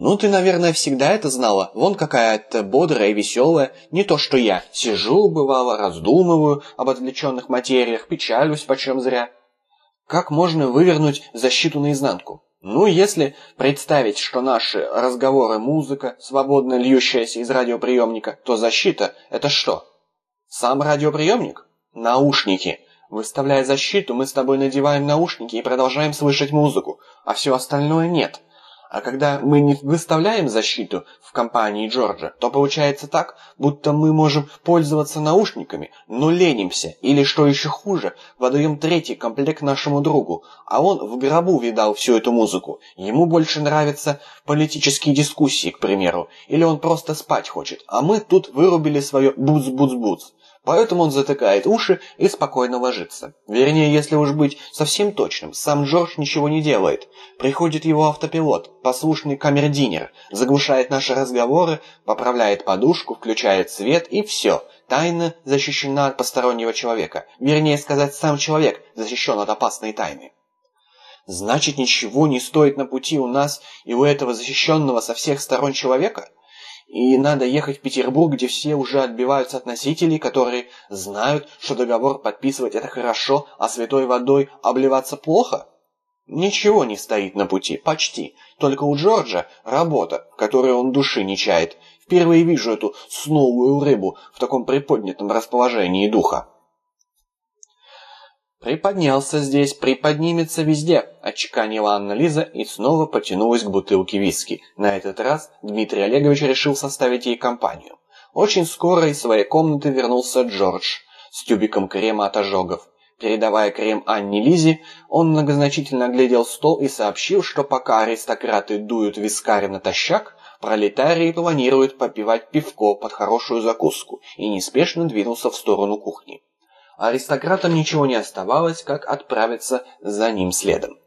«Ну, ты, наверное, всегда это знала. Вон какая-то бодрая и веселая. Не то, что я. Сижу, бывало, раздумываю об отвлеченных материях, печалюсь почем зря. Как можно вывернуть защиту наизнанку? Ну, если представить, что наши разговоры музыка, свободно льющаяся из радиоприемника, то защита — это что? Сам радиоприемник? Наушники. Выставляя защиту, мы с тобой надеваем наушники и продолжаем слышать музыку, а все остальное нет. А когда мы не выставляем защиту в компании Джорджа, то получается так, будто мы можем пользоваться наушниками, но ленимся, или, что еще хуже, выдаем третий комплект нашему другу, а он в гробу видал всю эту музыку. Ему больше нравятся политические дискуссии, к примеру, или он просто спать хочет, а мы тут вырубили свое буц-буц-буц. Поэтому он затыкает уши и спокойно ложится. Вернее, если уж быть совсем точным, сам Джордж ничего не делает. Приходит его автопилот, послушный камердинер, заглушает наши разговоры, поправляет подушку, включает свет и все. Тайна защищена от постороннего человека. Вернее сказать, сам человек защищен от опасной тайны. Значит, ничего не стоит на пути у нас и у этого защищенного со всех сторон человека? И надо ехать в Петербург, где все уже отбиваются от носителей, которые знают, что договор подписывать это хорошо, а святой водой обливаться плохо? Ничего не стоит на пути, почти. Только у Джорджа работа, в которой он души не чает. Впервые вижу эту сновую рыбу в таком приподнятом расположении духа. «Приподнялся здесь, приподнимется везде», – отчеканила Анна Лиза и снова потянулась к бутылке виски. На этот раз Дмитрий Олегович решил составить ей компанию. Очень скоро из своей комнаты вернулся Джордж с тюбиком крема от ожогов. Передавая крем Анне Лизе, он многозначительно оглядел стол и сообщил, что пока аристократы дуют вискарь натощак, пролетарии планируют попивать пивко под хорошую закуску и неспешно двинулся в сторону кухни аристократам ничего не оставалось, как отправиться за ним следом.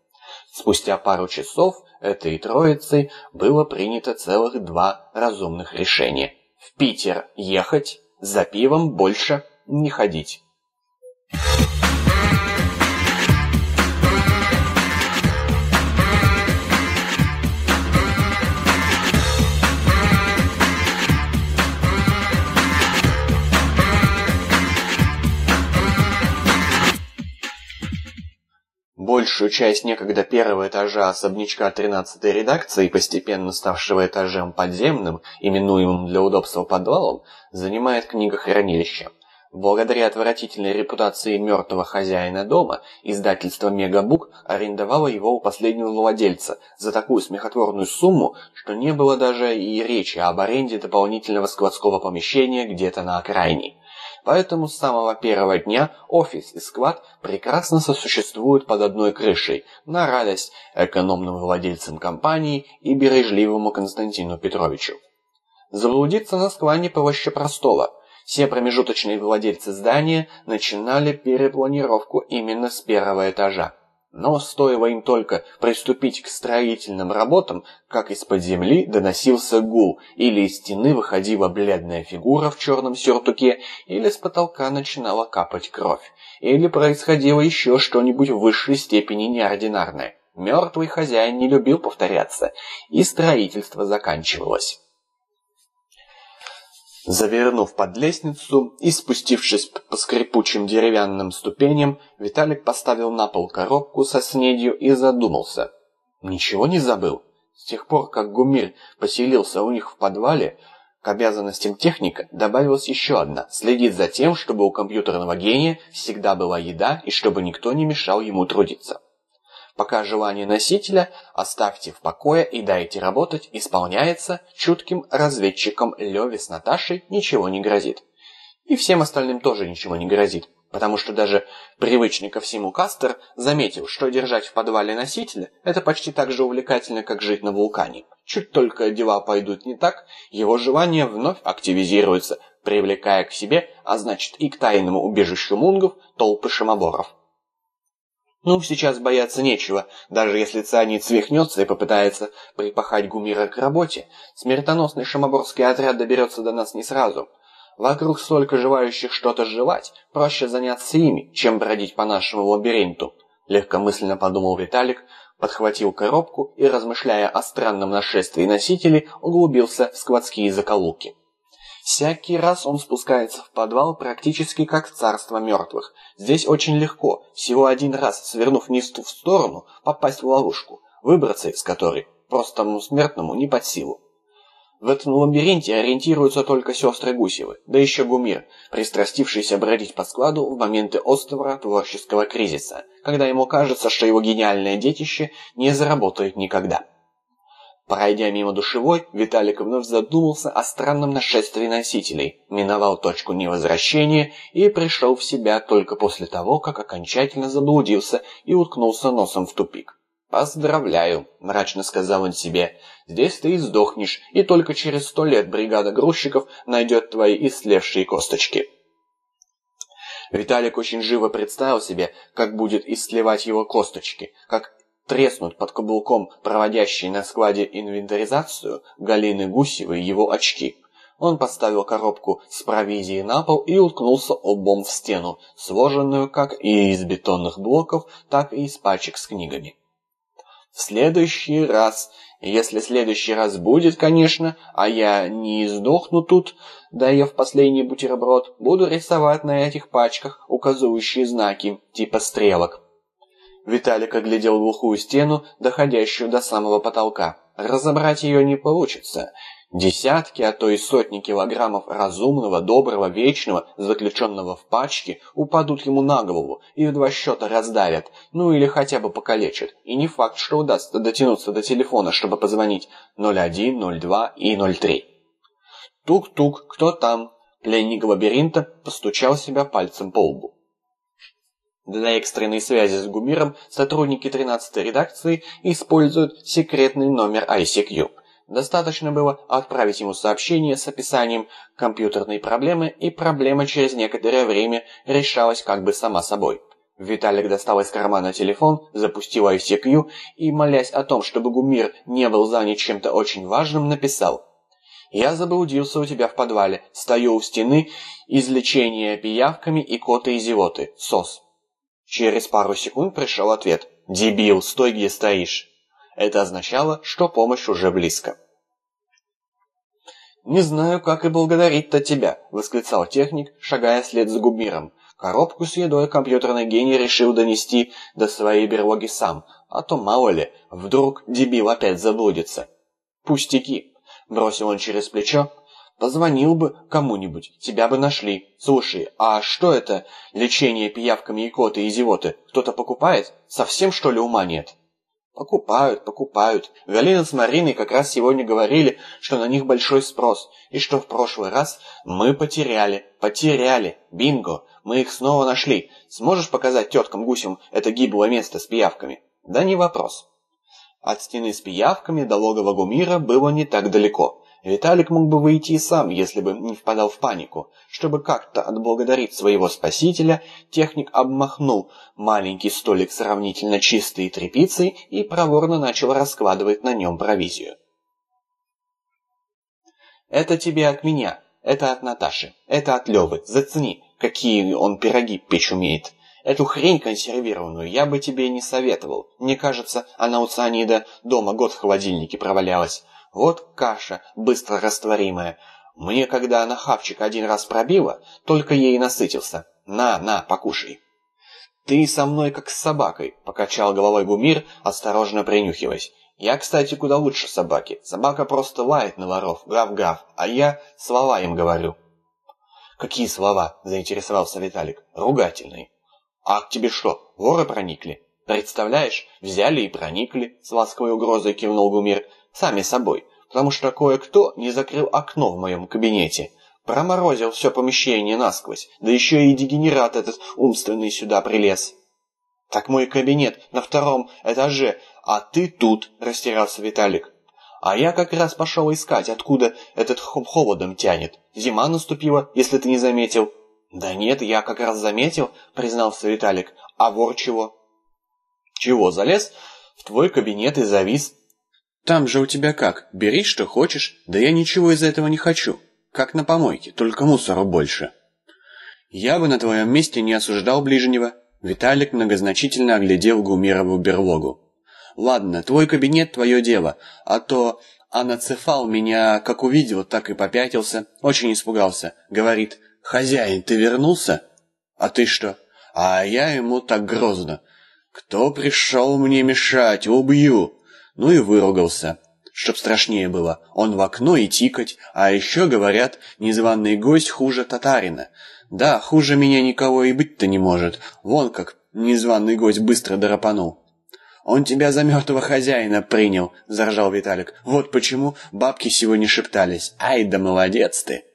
Спустя пару часов этой троицей было принято целых два разумных решения. В Питер ехать, за пивом больше не ходить. Большую часть некогда первого этажа особнячка 13-й редакции, постепенно ставшего этажем подземным, именуемым для удобства подвалом, занимает книгохранилище. Благодаря отвратительной репутации мертвого хозяина дома, издательство «Мегабук» арендовало его у последнего владельца за такую смехотворную сумму, что не было даже и речи об аренде дополнительного складского помещения где-то на окраине. Поэтому с самого первого дня офис и склад прекрасно сосуществуют под одной крышей, на радость экономным владельцам компании и бережливому Константину Петровичу. Заблудиться на складе проще простого. Все промежуточные владельцы здания начинали перепланировку именно с первого этажа. Но стоило им только приступить к строительным работам, как из-под земли доносился гул, или из стены выходила бледная фигура в черном сюртуке, или с потолка начинала капать кровь, или происходило еще что-нибудь в высшей степени неординарное. Мертвый хозяин не любил повторяться, и строительство заканчивалось. Завернув под лестницу и спустившись по скрипучим деревянным ступеням, Виталик поставил на пол коробку со снедью и задумался. Ничего не забыл? С тех пор, как Гумиль поселился у них в подвале, к обязанностям техника добавилась еще одна – следить за тем, чтобы у компьютерного гения всегда была еда и чтобы никто не мешал ему трудиться. Пока желание носителя оставьте в покое и дайте работать исполняется, чутким разведчикам Леве с Наташей ничего не грозит. И всем остальным тоже ничего не грозит, потому что даже привычный ко всему Кастер заметил, что держать в подвале носителя – это почти так же увлекательно, как жить на вулкане. Чуть только дела пойдут не так, его желание вновь активизируется, привлекая к себе, а значит и к тайному убежищу мунгов, толпы шимоборов. Ну, сейчас бояться нечего. Даже если цианид свихнется и попытается припахать Гумира к работе, смертоносный шамоборский отряд доберется до нас не сразу. Вокруг столько желающих что-то жевать, проще заняться ими, чем бродить по нашему лабиринту. Легкомысленно подумал Виталик, подхватил коробку и, размышляя о странном нашествии носителей, углубился в складские закоулки. Всякий раз он спускается в подвал практически как в царство мертвых. Здесь очень легко, всего один раз, свернув вниз в сторону, попасть в ловушку, выбраться из которой простому смертному не под силу. В этом лабиринте ориентируются только сестры Гусевы, да еще Гумир, пристрастившийся бродить по складу в моменты острого творческого кризиса, когда ему кажется, что его гениальное детище не заработает никогда. Пройдя мимо душевой, Виталик вновь задумался о странном нашествии носителей, миновал точку невозвращения и пришел в себя только после того, как окончательно заблудился и уткнулся носом в тупик. «Поздравляю», — мрачно сказал он себе, — «здесь ты и сдохнешь, и только через сто лет бригада грузчиков найдет твои истлевшие косточки». Виталик очень живо представил себе, как будет истлевать его косточки, как треснут под каблуком проводящие на складе инвентаризацию Галины Гусевой его очки. Он поставил коробку с провизией на пол и уткнулся обом в стену, сложенную как и из бетонных блоков, так и из пачек с книгами. В следующий раз, если следующий раз будет, конечно, а я не сдохну тут, доев последний бутерброд, буду рисовать на этих пачках указывающие знаки, типа стрелок. Виталик оглядел глухую стену, доходящую до самого потолка. Разобрать ее не получится. Десятки, а то и сотни килограммов разумного, доброго, вечного, заключенного в пачке, упадут ему на голову и в два счета раздавят, ну или хотя бы покалечат. И не факт, что удастся дотянуться до телефона, чтобы позвонить 01, 02 и 03. Тук-тук, кто там? Пленник лабиринта постучал себя пальцем по лбу. Для экстренной связи с Гумиром сотрудники 13-й редакции используют секретный номер ICQ. Достаточно было отправить ему сообщение с описанием компьютерной проблемы, и проблема через некоторое время решалась как бы сама собой. Виталик достал из кармана телефон, запустил ICQ и, молясь о том, чтобы Гумир не был занят чем-то очень важным, написал «Я заблудился у тебя в подвале, стою у стены, излечение пиявками и коты и зевоты, СОС». Через пару секунд пришел ответ «Дебил, стой где стоишь». Это означало, что помощь уже близко. «Не знаю, как и благодарить-то тебя», — восклицал техник, шагая вслед за Губмиром. Коробку с едой компьютерный гений решил донести до своей берлоги сам, а то, мало ли, вдруг дебил опять заблудится. «Пустяки», — бросил он через плечо. «Позвонил бы кому-нибудь, тебя бы нашли. Слушай, а что это лечение пиявками икоты и зевоты? Кто-то покупает? Совсем, что ли, ума нет?» Покупают, покупают. Галина с Мариной как раз сегодня говорили, что на них большой спрос, и что в прошлый раз мы потеряли, потеряли. Бинго, мы их снова нашли. Сможешь показать теткам-гусям это гиблое место с пиявками? Да не вопрос. От стены с пиявками до логова Гумира было не так далеко. Виталик мог бы выйти и сам, если бы не впадал в панику. Чтобы как-то отблагодарить своего спасителя, техник обмахнул маленький столик сравнительно чистой тряпицей и проворно начал раскладывать на нем провизию. «Это тебе от меня, это от Наташи, это от Левы. Зацени, какие он пироги печь умеет. Эту хрень консервированную я бы тебе не советовал. Мне кажется, она у Цианида дома год в холодильнике провалялась. Вот каша, быстро растворимая. Мне, когда она хавчик один раз пробила, только ей насытился. На, на, покушай. Ты со мной как с собакой, покачал головой Гумир, осторожно принюхиваясь. Я, кстати, куда лучше собаки. Собака просто лает на воров, гав-гав, а я слова им говорю. Какие слова? заинтересовался Виталик. Ругательные. А к тебе что, воры проникли? Представляешь, взяли и проникли, с ласковой угрозой кивнул Гумир сами собой, потому что кое-кто не закрыл окно в моем кабинете. Проморозил все помещение насквозь, да еще и дегенерат этот умственный сюда прилез. «Так мой кабинет на втором этаже, а ты тут», — растерялся Виталик. «А я как раз пошел искать, откуда этот холодом тянет. Зима наступила, если ты не заметил». «Да нет, я как раз заметил», — признался Виталик. «А вор чего?» «Чего, залез?» «В твой кабинет и завис. Там же у тебя как, бери что хочешь, да я ничего из этого не хочу. Как на помойке, только мусора больше. Я бы на твоем месте не осуждал ближнего. Виталик многозначительно оглядел Гумерову берлогу. Ладно, твой кабинет, твое дело, а то анацефал меня как увидел, так и попятился, очень испугался. Говорит, хозяин, ты вернулся? А ты что? А я ему так грозно. Кто пришел мне мешать, убью. Ну и выругался. Чтоб страшнее было, он в окно и тикать, а еще, говорят, незваный гость хуже татарина. Да, хуже меня никого и быть-то не может. Вон как незваный гость быстро драпанул. «Он тебя за мертвого хозяина принял», — заржал Виталик. «Вот почему бабки сегодня шептались. Ай да молодец ты!»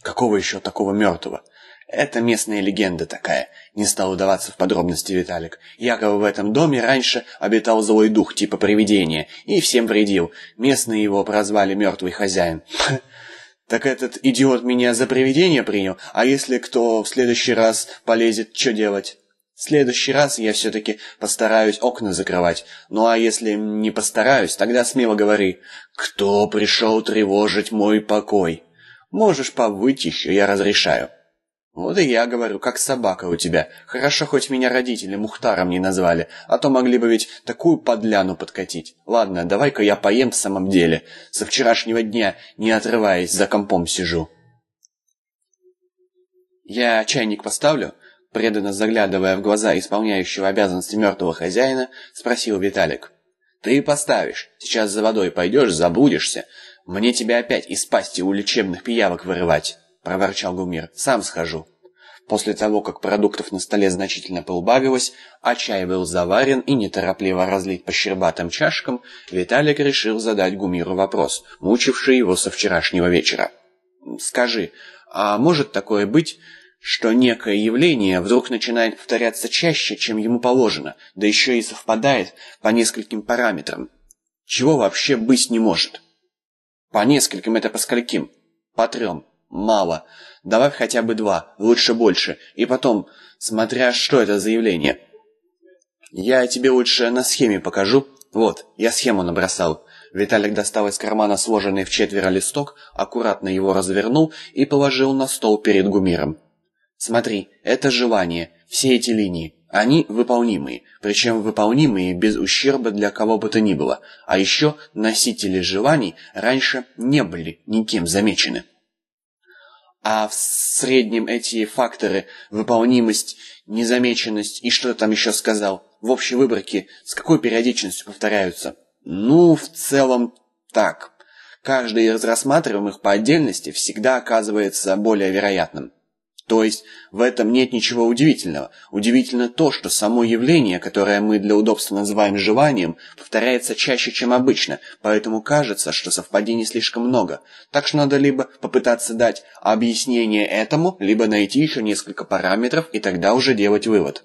«Какого еще такого мертвого?» «Это местная легенда такая», — не стал удаваться в подробности Виталик. «Якобы в этом доме раньше обитал злой дух, типа привидения, и всем вредил. Местные его прозвали «мертвый хозяин». «Так этот идиот меня за привидение принял? А если кто в следующий раз полезет, что делать?» В следующий раз я все-таки постараюсь окна закрывать. Ну а если не постараюсь, тогда смело говори. Кто пришел тревожить мой покой? Можешь повыть еще, я разрешаю. Вот и я говорю, как собака у тебя. Хорошо, хоть меня родители Мухтаром не назвали, а то могли бы ведь такую подляну подкатить. Ладно, давай-ка я поем в самом деле. Со вчерашнего дня, не отрываясь, за компом сижу. Я чайник поставлю? преданно заглядывая в глаза исполняющего обязанности мертвого хозяина, спросил Виталик. «Ты поставишь. Сейчас за водой пойдешь, забудешься. Мне тебя опять из пасти у лечебных пиявок вырывать», — проворчал Гумир. «Сам схожу». После того, как продуктов на столе значительно поубавилось, а чай был заварен и неторопливо разлит по щербатым чашкам, Виталик решил задать Гумиру вопрос, мучивший его со вчерашнего вечера. «Скажи, а может такое быть, что некое явление вдруг начинает повторяться чаще, чем ему положено, да еще и совпадает по нескольким параметрам. Чего вообще быть не может? По нескольким это по скольким? По трем. Мало. Давай хотя бы два, лучше больше. И потом, смотря что это за явление. Я тебе лучше на схеме покажу. Вот, я схему набросал. Виталик достал из кармана сложенный в четверо листок, аккуратно его развернул и положил на стол перед Гумиром. Смотри, это желание, все эти линии. Они выполнимые, причем выполнимые без ущерба для кого бы то ни было. А еще носители желаний раньше не были никем замечены. А в среднем эти факторы выполнимость, незамеченность и что там еще сказал, в общей выборке с какой периодичностью повторяются? Ну, в целом так. Каждый из рассматриваемых по отдельности всегда оказывается более вероятным. То есть в этом нет ничего удивительного. Удивительно то, что само явление, которое мы для удобства называем желанием, повторяется чаще, чем обычно, поэтому кажется, что совпадений слишком много. Так что надо либо попытаться дать объяснение этому, либо найти еще несколько параметров и тогда уже делать вывод.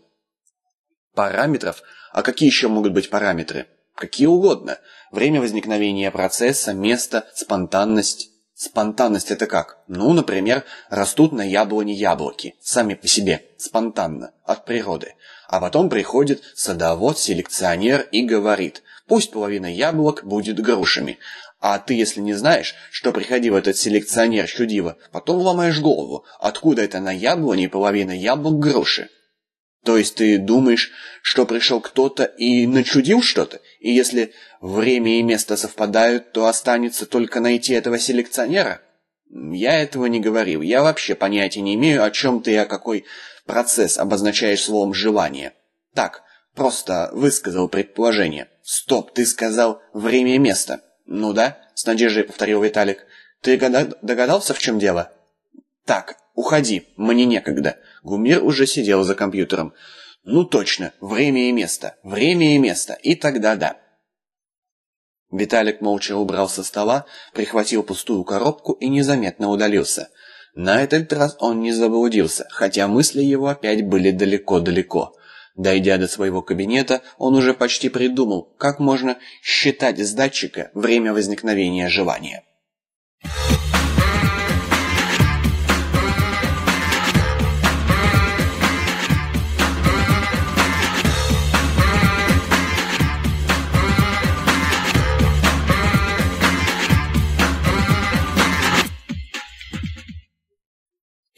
Параметров? А какие еще могут быть параметры? Какие угодно. Время возникновения процесса, место, спонтанность. Спонтанность это как? Ну, например, растут на яблоне яблоки, сами по себе, спонтанно, от природы. А потом приходит садовод-селекционер и говорит, пусть половина яблок будет грушами. А ты, если не знаешь, что приходил этот селекционер чудиво, потом ломаешь голову, откуда это на яблоне половина яблок груши. То есть ты думаешь, что пришел кто-то и начудил что-то? И если время и место совпадают, то останется только найти этого селекционера? Я этого не говорил. Я вообще понятия не имею, о чем ты и о какой процесс обозначаешь словом «желание». Так, просто высказал предположение. Стоп, ты сказал «время и место». Ну да, с надеждой повторил Виталик. Ты догадался, в чем дело? Так, уходи, мне некогда. Гумир уже сидел за компьютером. Ну точно, время и место, время и место, и тогда да. Виталик молча убрал со стола, прихватил пустую коробку и незаметно удалился. На этот раз он не заблудился, хотя мысли его опять были далеко-далеко. Дойдя до своего кабинета, он уже почти придумал, как можно считать с датчика время возникновения желания.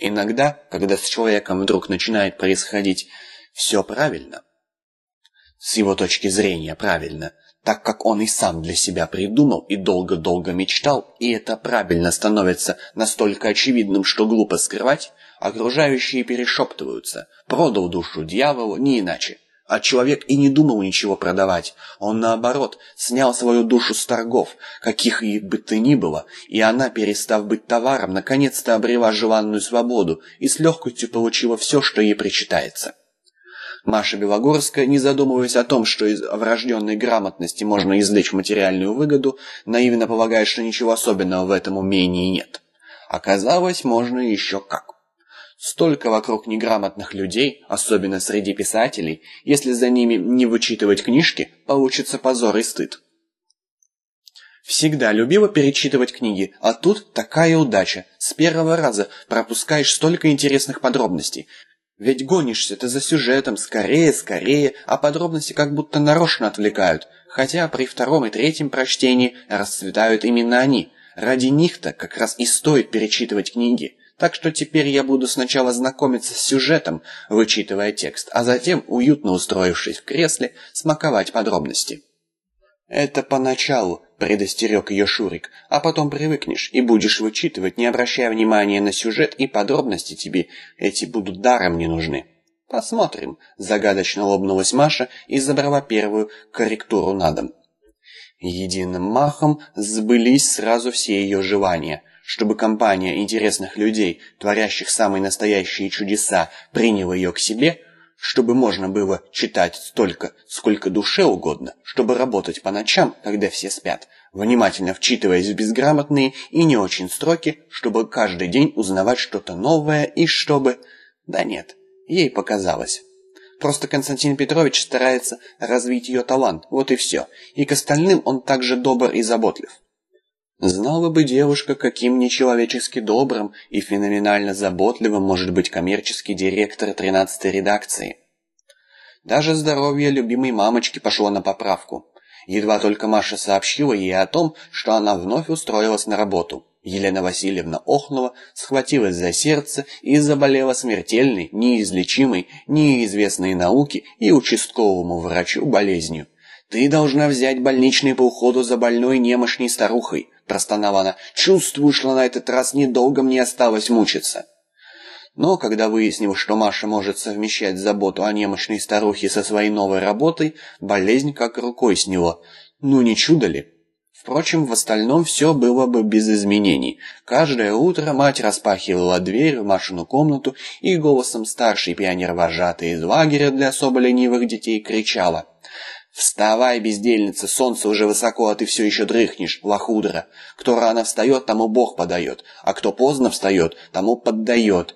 Иногда, когда с человеком вдруг начинает происходить все правильно, С его точки зрения, правильно. Так как он и сам для себя придумал и долго-долго мечтал, и это правильно становится настолько очевидным, что глупо скрывать, окружающие перешептываются. Продал душу дьяволу, не иначе. А человек и не думал ничего продавать. Он, наоборот, снял свою душу с торгов, каких и бы то ни было, и она, перестав быть товаром, наконец-то обрела желанную свободу и с легкостью получила все, что ей причитается. Маша Белогорская, не задумываясь о том, что из врожденной грамотности можно извлечь материальную выгоду, наивно полагая, что ничего особенного в этом умении нет. Оказалось, можно еще как. Столько вокруг неграмотных людей, особенно среди писателей, если за ними не вычитывать книжки, получится позор и стыд. Всегда любила перечитывать книги, а тут такая удача. С первого раза пропускаешь столько интересных подробностей. Ведь гонишься ты за сюжетом, скорее, скорее, а подробности как будто нарочно отвлекают. Хотя при втором и третьем прочтении расцветают именно они. Ради них-то как раз и стоит перечитывать книги. Так что теперь я буду сначала знакомиться с сюжетом, вычитывая текст, а затем, уютно устроившись в кресле, смаковать подробности. «Это поначалу», — предостерег ее Шурик, «а потом привыкнешь и будешь вычитывать, не обращая внимания на сюжет, и подробности тебе эти будут даром не нужны». «Посмотрим», — загадочно лобнулась Маша и забрала первую корректуру на дом. Единым махом сбылись сразу все ее желания — чтобы компания интересных людей, творящих самые настоящие чудеса, приняла ее к себе, чтобы можно было читать столько, сколько душе угодно, чтобы работать по ночам, когда все спят, внимательно вчитываясь в безграмотные и не очень строки, чтобы каждый день узнавать что-то новое и чтобы... Да нет, ей показалось. Просто Константин Петрович старается развить ее талант, вот и все. И к остальным он также добр и заботлив. Знала бы девушка, каким нечеловечески добрым и феноменально заботливым может быть коммерческий директор 13-й редакции. Даже здоровье любимой мамочки пошло на поправку. Едва только Маша сообщила ей о том, что она вновь устроилась на работу. Елена Васильевна охнула, схватилась за сердце и заболела смертельной, неизлечимой, неизвестной науке и участковому врачу болезнью. «Ты должна взять больничный по уходу за больной немощной старухой», – простонала она. «Чувствую, что на этот раз недолго мне осталось мучиться». Но когда выяснил, что Маша может совмещать заботу о немощной старухе со своей новой работой, болезнь как рукой сняло. Ну не чудо ли? Впрочем, в остальном все было бы без изменений. Каждое утро мать распахивала дверь в Машину комнату и голосом старшей пионер-вожатой из лагеря для особо ленивых детей кричала «Вставай, бездельница, солнце уже высоко, а ты все еще дрыхнешь, лохудра. Кто рано встает, тому Бог подает, а кто поздно встает, тому поддает».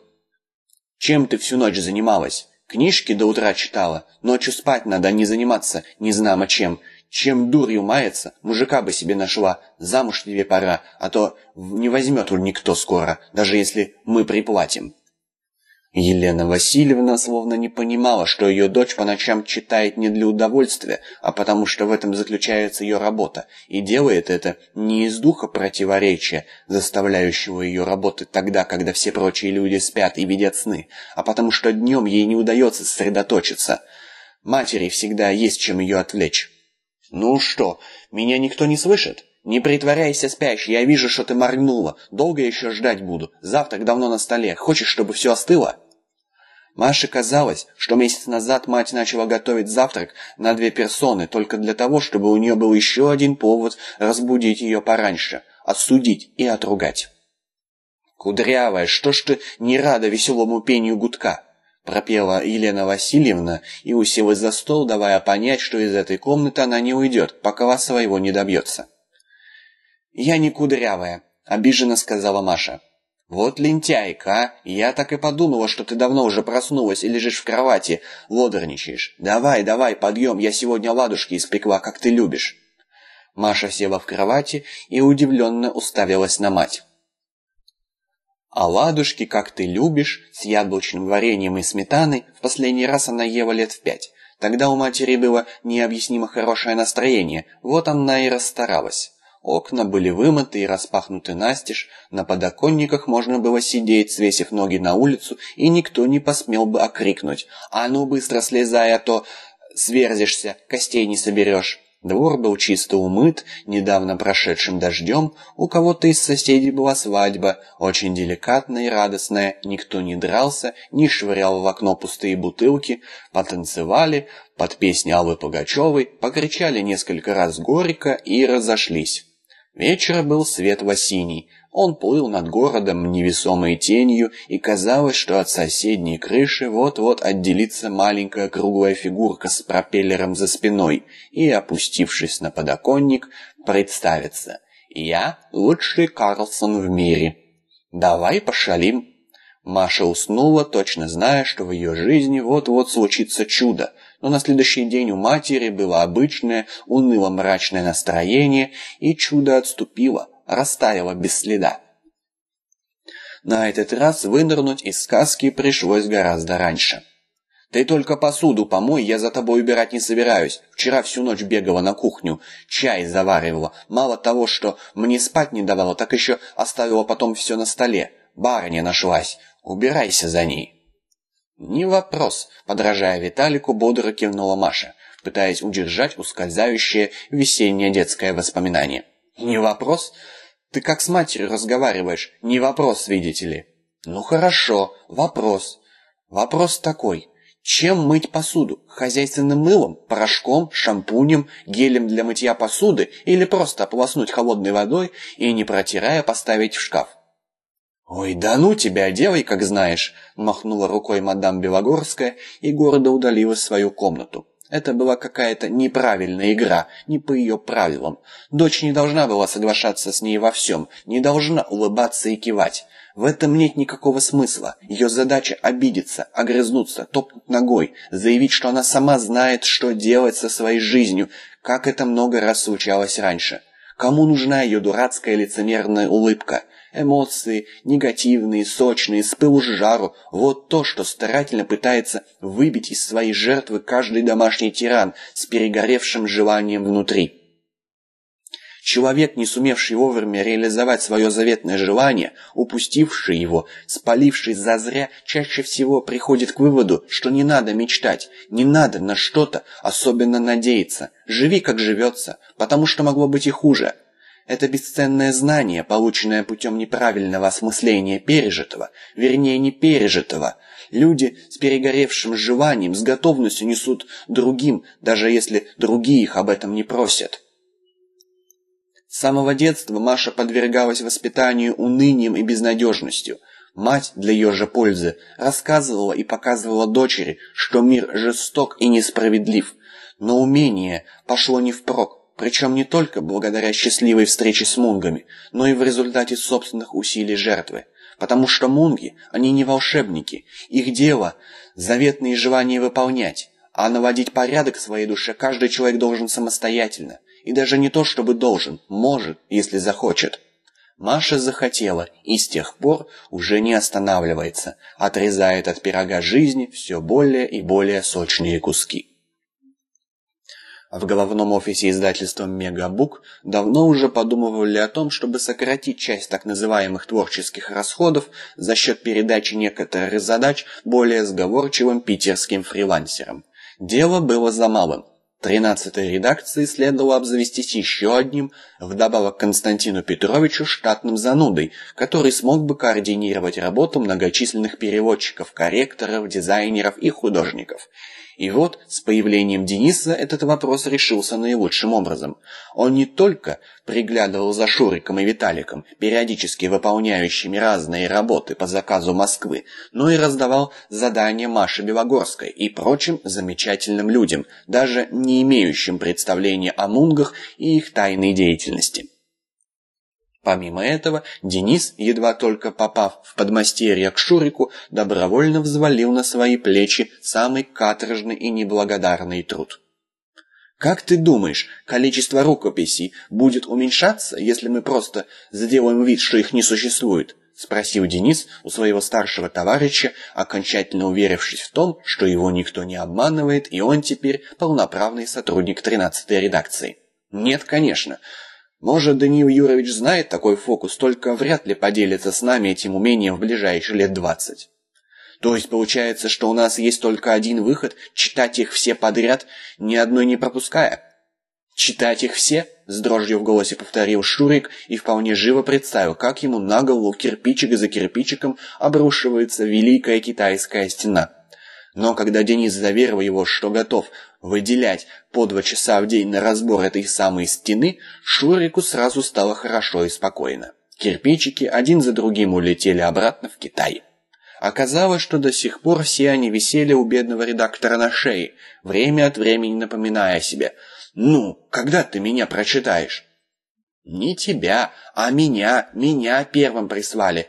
«Чем ты всю ночь занималась?» «Книжки до утра читала. Ночью спать надо, а не заниматься, не знамо чем. Чем дурью мается, мужика бы себе нашла. Замуж тебе пора, а то не возьмет никто скоро, даже если мы приплатим». Елена Васильевна словно не понимала, что ее дочь по ночам читает не для удовольствия, а потому что в этом заключается ее работа, и делает это не из духа противоречия, заставляющего ее работать тогда, когда все прочие люди спят и видят сны, а потому что днем ей не удается сосредоточиться. Матери всегда есть чем ее отвлечь. «Ну что, меня никто не слышит?» «Не притворяйся спящей, я вижу, что ты моргнула. Долго еще ждать буду. Завтрак давно на столе. Хочешь, чтобы все остыло?» Маше казалось, что месяц назад мать начала готовить завтрак на две персоны только для того, чтобы у нее был еще один повод разбудить ее пораньше, осудить и отругать. «Кудрявая, что ж ты не рада веселому пению гудка?» пропела Елена Васильевна и уселась за стол, давая понять, что из этой комнаты она не уйдет, пока своего не добьется. «Я не кудрявая», — обиженно сказала Маша. «Вот лентяйка, а! Я так и подумала, что ты давно уже проснулась и лежишь в кровати, лодорничаешь. Давай, давай, подъем, я сегодня ладушки испекла, как ты любишь». Маша села в кровати и удивленно уставилась на мать. А ладушки, как ты любишь, с яблочным вареньем и сметаной, в последний раз она ела лет в пять. Тогда у матери было необъяснимо хорошее настроение, вот она и расстаралась. Окна были вымыты и распахнуты настежь, на подоконниках можно было сидеть, свесив ноги на улицу, и никто не посмел бы окрикнуть «А ну быстро слезай, а то...» сверзишься, костей не соберешь. Двор был чисто умыт, недавно прошедшим дождем, у кого-то из соседей была свадьба, очень деликатная и радостная, никто не дрался, не швырял в окно пустые бутылки, потанцевали под песни Аллы Пугачевой, покричали несколько раз горько и разошлись. Вечер был светло-синий, он плыл над городом невесомой тенью, и казалось, что от соседней крыши вот-вот отделится маленькая круглая фигурка с пропеллером за спиной и, опустившись на подоконник, представится. «Я лучший Карлсон в мире. Давай пошалим». Маша уснула, точно зная, что в ее жизни вот-вот случится чудо, но на следующий день у матери было обычное, уныло-мрачное настроение, и чудо отступило – растаяла без следа. На этот раз вынырнуть из сказки пришлось гораздо раньше. «Ты только посуду помой, я за тобой убирать не собираюсь. Вчера всю ночь бегала на кухню, чай заваривала. Мало того, что мне спать не давала, так еще оставила потом все на столе. Барыня нашлась. Убирайся за ней». «Не вопрос», — подражая Виталику, бодро кивнула Маша, пытаясь удержать ускользающее весеннее детское воспоминание. «Не вопрос? Ты как с матерью разговариваешь. Не вопрос, видите ли». «Ну хорошо, вопрос. Вопрос такой. Чем мыть посуду? Хозяйственным мылом, порошком, шампунем, гелем для мытья посуды или просто ополоснуть холодной водой и, не протирая, поставить в шкаф?» «Ой, да ну тебя, делай, как знаешь!» – махнула рукой мадам Белогорская и гордо удалилась в свою комнату. Это была какая-то неправильная игра, не по ее правилам. Дочь не должна была соглашаться с ней во всем, не должна улыбаться и кивать. В этом нет никакого смысла. Ее задача обидеться, огрызнуться, топнуть ногой, заявить, что она сама знает, что делать со своей жизнью, как это много раз случалось раньше. Кому нужна ее дурацкая лицемерная улыбка? Эмоции, негативные, сочные, с пылу с жару – вот то, что старательно пытается выбить из своей жертвы каждый домашний тиран с перегоревшим желанием внутри. Человек, не сумевший вовремя реализовать свое заветное желание, упустивший его, спаливший зазря, чаще всего приходит к выводу, что не надо мечтать, не надо на что-то особенно надеяться. Живи, как живется, потому что могло быть и хуже – это бесценное знание, полученное путем неправильного осмысления пережитого, вернее не пережитого. Люди с перегоревшим желанием, с готовностью несут другим, даже если другие их об этом не просят. С самого детства Маша подвергалась воспитанию унынием и безнадежностью. Мать для ее же пользы рассказывала и показывала дочери, что мир жесток и несправедлив, но умение пошло не впрок, причем не только благодаря счастливой встрече с мунгами, но и в результате собственных усилий жертвы. Потому что мунги, они не волшебники. Их дело – заветные желания выполнять. А наводить порядок в своей душе каждый человек должен самостоятельно. И даже не то, чтобы должен, может, если захочет. Маша захотела и с тех пор уже не останавливается, отрезает от пирога жизни все более и более сочные куски. В головном офисе издательства «Мегабук» давно уже подумывали о том, чтобы сократить часть так называемых творческих расходов за счет передачи некоторых задач более сговорчивым питерским фрилансерам. Дело было за малым. Тринадцатой редакции следовало обзавестись еще одним, вдобавок Константину Петровичу, штатным занудой, который смог бы координировать работу многочисленных переводчиков, корректоров, дизайнеров и художников – и вот с появлением Дениса этот вопрос решился наилучшим образом. Он не только приглядывал за Шуриком и Виталиком, периодически выполняющими разные работы по заказу Москвы, но и раздавал задания Маше Белогорской и прочим замечательным людям, даже не имеющим представления о мунгах и их тайной деятельности. Помимо этого, Денис, едва только попав в подмастерье к Шурику, добровольно взвалил на свои плечи самый каторжный и неблагодарный труд. «Как ты думаешь, количество рукописей будет уменьшаться, если мы просто сделаем вид, что их не существует?» — спросил Денис у своего старшего товарища, окончательно уверившись в том, что его никто не обманывает, и он теперь полноправный сотрудник 13-й редакции. «Нет, конечно. Может, Даниил Юрович знает такой фокус, только вряд ли поделится с нами этим умением в ближайшие лет двадцать. То есть получается, что у нас есть только один выход – читать их все подряд, ни одной не пропуская? «Читать их все?» – с дрожью в голосе повторил Шурик и вполне живо представил, как ему на голову кирпичик за кирпичиком обрушивается Великая Китайская стена. Но когда Денис заверил его, что готов выделять по два часа в день на разбор этой самой стены, Шурику сразу стало хорошо и спокойно. Кирпичики один за другим улетели обратно в Китай. Оказалось, что до сих пор все они висели у бедного редактора на шее, время от времени напоминая себе – «Ну, когда ты меня прочитаешь?» «Не тебя, а меня, меня первым прислали.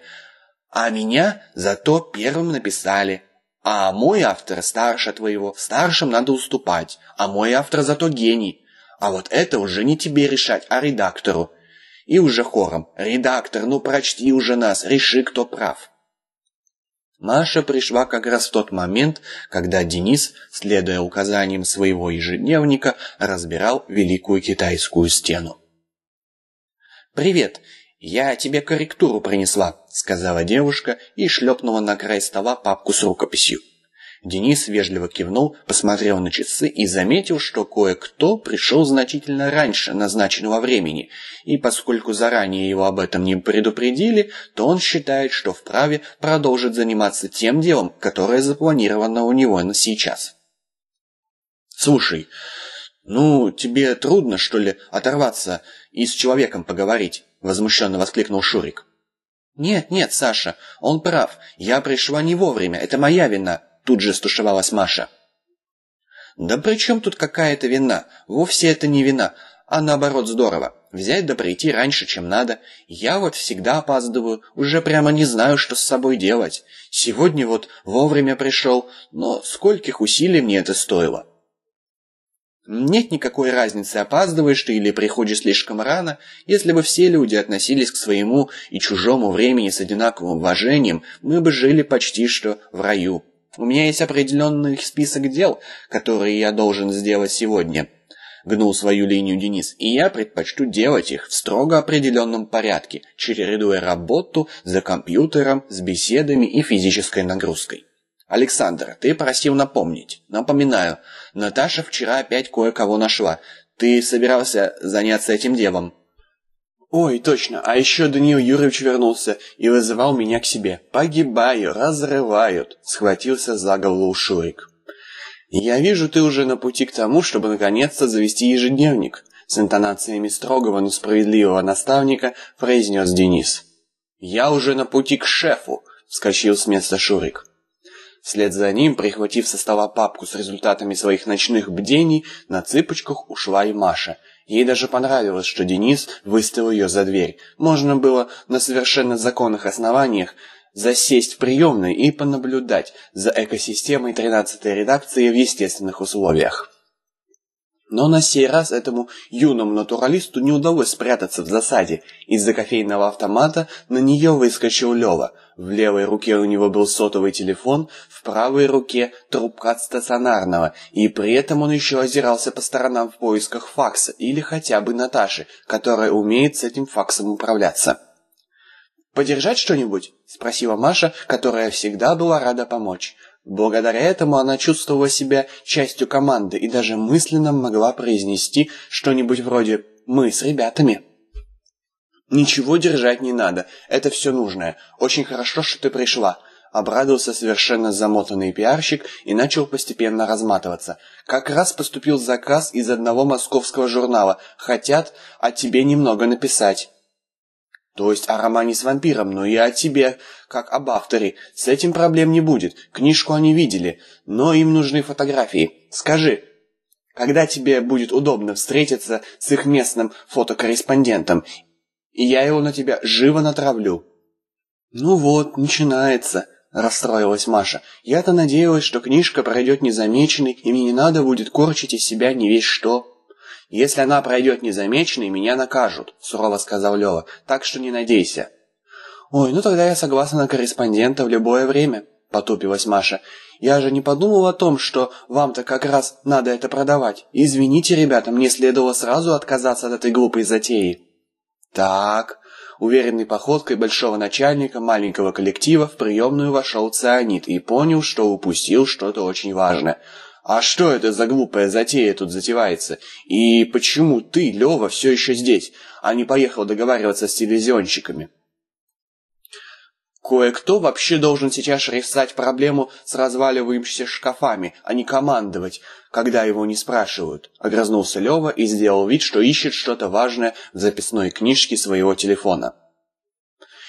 А меня зато первым написали. А мой автор старше твоего, старшим надо уступать, а мой автор зато гений. А вот это уже не тебе решать, а редактору. И уже хором, редактор, ну прочти уже нас, реши, кто прав». Маша пришла как раз в тот момент, когда Денис, следуя указаниям своего ежедневника, разбирал Великую Китайскую стену. «Привет, я тебе корректуру принесла», — сказала девушка и шлепнула на край стола папку с рукописью. Денис вежливо кивнул, посмотрел на часы и заметил, что кое-кто пришел значительно раньше назначенного времени, и поскольку заранее его об этом не предупредили, то он считает, что вправе продолжить заниматься тем делом, которое запланировано у него на сейчас. «Слушай, ну, тебе трудно, что ли, оторваться и с человеком поговорить?» — возмущенно воскликнул Шурик. «Нет, нет, Саша, он прав. Я пришла не вовремя, это моя вина. Тут же стушевалась Маша. «Да при чем тут какая-то вина? Вовсе это не вина, а наоборот здорово. Взять да прийти раньше, чем надо. Я вот всегда опаздываю, уже прямо не знаю, что с собой делать. Сегодня вот вовремя пришел, но скольких усилий мне это стоило?» Нет никакой разницы, опаздываешь ты или приходишь слишком рано. Если бы все люди относились к своему и чужому времени с одинаковым уважением, мы бы жили почти что в раю. У меня есть определенный список дел, которые я должен сделать сегодня. Гнул свою линию Денис, и я предпочту делать их в строго определенном порядке, чередуя работу за компьютером с беседами и физической нагрузкой. Александр, ты просил напомнить. Напоминаю, Наташа вчера опять кое-кого нашла. Ты собирался заняться этим делом. Ой, точно, а еще Даниил Юрьевич вернулся и вызывал меня к себе. Погибаю, разрывают, схватился за голову Шурик. Я вижу, ты уже на пути к тому, чтобы наконец-то завести ежедневник, с интонациями строгого, но справедливого наставника произнес Денис. Я уже на пути к шефу, вскочил с места Шурик. Вслед за ним, прихватив со стола папку с результатами своих ночных бдений, на цыпочках ушла и Маша – Ей даже понравилось, что Денис выставил ее за дверь. Можно было на совершенно законных основаниях засесть в приемной и понаблюдать за экосистемой 13-й редакции в естественных условиях. Но на сей раз этому юному натуралисту не удалось спрятаться в засаде. Из-за кофейного автомата на нее выскочил Лева. В левой руке у него был сотовый телефон, в правой руке трубка от стационарного, и при этом он еще озирался по сторонам в поисках факса или хотя бы Наташи, которая умеет с этим факсом управляться. «Подержать что-нибудь?» – спросила Маша, которая всегда была рада помочь. Благодаря этому она чувствовала себя частью команды и даже мысленно могла произнести что-нибудь вроде «Мы с ребятами». «Ничего держать не надо, это все нужное. Очень хорошо, что ты пришла», — обрадовался совершенно замотанный пиарщик и начал постепенно разматываться. «Как раз поступил заказ из одного московского журнала. Хотят о тебе немного написать». То есть о романе с вампиром, но и о тебе, как об авторе. С этим проблем не будет. Книжку они видели, но им нужны фотографии. Скажи, когда тебе будет удобно встретиться с их местным фотокорреспондентом, и я его на тебя живо натравлю. Ну вот, начинается, расстроилась Маша. Я-то надеялась, что книжка пройдет незамеченной, и мне не надо будет корчить из себя не весь что. «Если она пройдет незамеченной, меня накажут», — сурово сказал Лева, — «так что не надейся». «Ой, ну тогда я согласна на корреспондента в любое время», — потупилась Маша. «Я же не подумал о том, что вам-то как раз надо это продавать. Извините, ребята, мне следовало сразу отказаться от этой глупой затеи». «Так, Уверенной походкой большого начальника маленького коллектива в приемную вошел Цианид и понял, что упустил что-то очень важное. «А что это за глупая затея тут затевается? И почему ты, Лёва, все еще здесь, а не поехал договариваться с телевизионщиками?» Кое-кто вообще должен сейчас решать проблему с разваливающимися шкафами, а не командовать, когда его не спрашивают. Огрызнулся Лева и сделал вид, что ищет что-то важное в записной книжке своего телефона.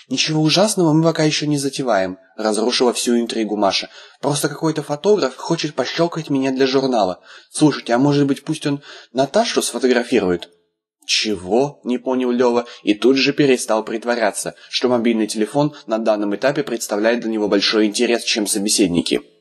«Ничего ужасного мы пока еще не затеваем», — разрушила всю интригу Маша. «Просто какой-то фотограф хочет пощелкать меня для журнала. Слушайте, а может быть пусть он Наташу сфотографирует?» «Чего?» – не понял Лёва и тут же перестал притворяться, что мобильный телефон на данном этапе представляет для него большой интерес, чем собеседники.